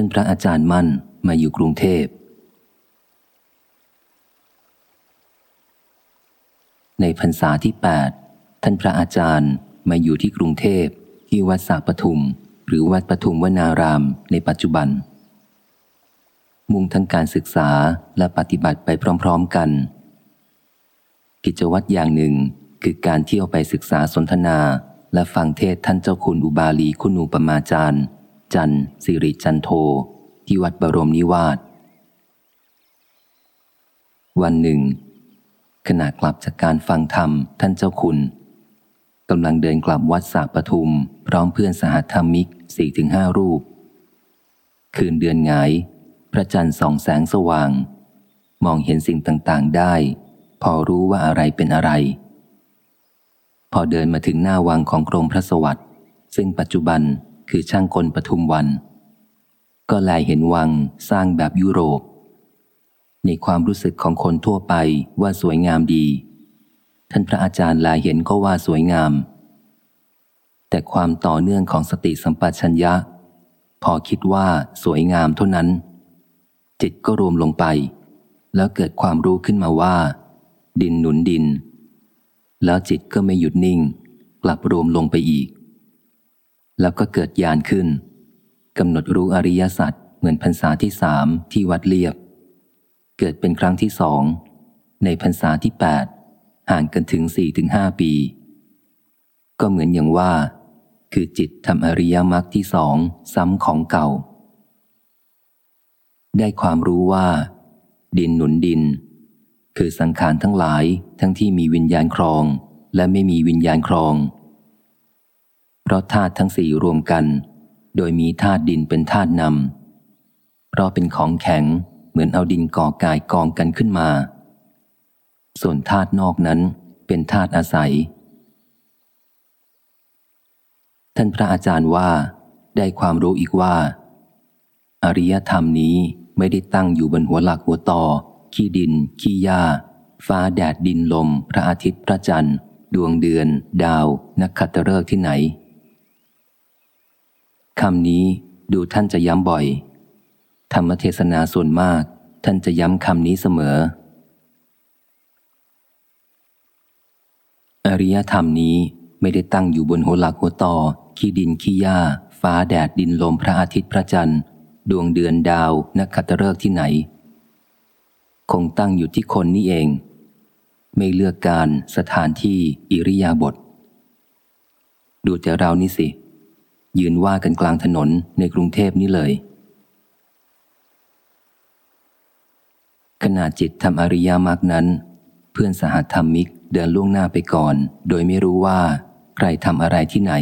านพระอาจารย์มั่นมาอยู่กรุงเทพ ในพรรษาที่ 8 ท่านพระอาจารย์มาอยู่ที่กรุงเทพที่วัดสาปทุม หรือวัดปทุมวนารามในปัจจุบัน มุ่งทั้งการศึกษาและปฏิบัติไปพร้อมๆกันกิจวัตรอย่างหนึ่งคือการเที่ยวไปศึกษาสนทนาและฟังเทศท่านเจ้าคุณอุบาลีคุณูปมาจารย์ จันสิริจันโท ที่วัดบรมนิวาส วันหนึ่ง ขณะกลับจากการฟังธรรมท่านเจ้าคุณกำลังเดินกลับวัดสาปทุม พร้อมเพื่อนสหธรรมิกสี่ถึงห้ารูป คืนเดือนงาย พระจันทร์ส่องแสงสว่าง มองเห็นสิ่งต่างๆได้ พอรู้ว่าอะไรเป็นอะไร พอเดินมาถึงหน้าวังของกรมพระสวัสดิ์ซึ่งปัจจุบัน คือช่างกลปทุมวัน ก็แลเห็นวังสร้างแบบยุโรป ในความรู้สึกของคนทั่วไปว่าสวยงามดี ท่านพระอาจารย์ลายเห็นก็ว่าสวยงาม แต่ความต่อเนื่องของสติสัมปชัญญะ พอคิดว่าสวยงามเท่านั้น จิตก็รวมลงไป แล้วเกิดความรู้ขึ้นมาว่า ดินหนุนดิน แล้วจิตก็ไม่หยุดนิ่ง กลับรวมลงไปอีก แล้วก็เกิดญาณขึ้นกำหนดรู้อริยสัจเหมือนพรรษาที่สามที่วัดเลียบ เกิดเป็นครั้งที่สอง ในพรรษาที่แปดห่างกันถึงสี่ถึงห้าปี ก็เหมือนอย่างว่า คือจิตทำอริยมรรคที่สองซ้ำของเก่า ได้ความรู้ว่า ดินหนุนดิน คือสังขารทั้งหลายทั้งที่มีวิญญาณครอง และไม่มีวิญญาณครอง ราะธาตุทั้งสี่รวมกัน โดยมีธาตุดินเป็นธาตุนำ เพราะเป็นของแข็งเหมือนเอาดินก่อกายกองกันขึ้นมา ส่วนธาตุนอกนั้นเป็นธาตุอาศัย ท่านพระอาจารย์ว่า ได้ความรู้อีกว่า อริยธรรมนี้ไม่ได้ตั้งอยู่บนหัวหลักหัวต่อ ขี้ดิน ขี้หญ้า ฟ้าแดดดินลม พระอาทิตย์พระจันทร์ ดวงเดือน ดาว นักขัตฤกษ์ที่ไหน คำนี้ดูท่านจะย้ำบ่อย ธรรมเทศนาส่วนมาก ท่านจะย้ำคำนี้เสมอ อริยธรรมนี้ไม่ได้ตั้งอยู่บนหัวหลักหัวต่อ ขี้ดินขี้หญ้า ฟ้าแดดดินลมพระอาทิตย์พระจันทร์ ดวงเดือนดาว นักขัตฤกษ์ที่ไหน คงตั้งอยู่ที่คนนี่เอง ไม่เลือกการสถานที่อิริยาบถดูแต่เรานี่สิ ยืนว่ากันกลางถนนในกรุงเทพนี่เลย ขณะจิตทำอริยามรรคนั้น เพื่อนสหธรรมิกเดินล่วงหน้าไปก่อน โดยไม่รู้ว่า ใครทำอะไรที่ไหน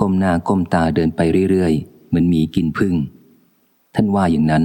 ก้มหน้าก้มตาเดินไปเรื่อยๆ เหมือนหมีกินพึ่ง ท่านว่าอย่างนั้น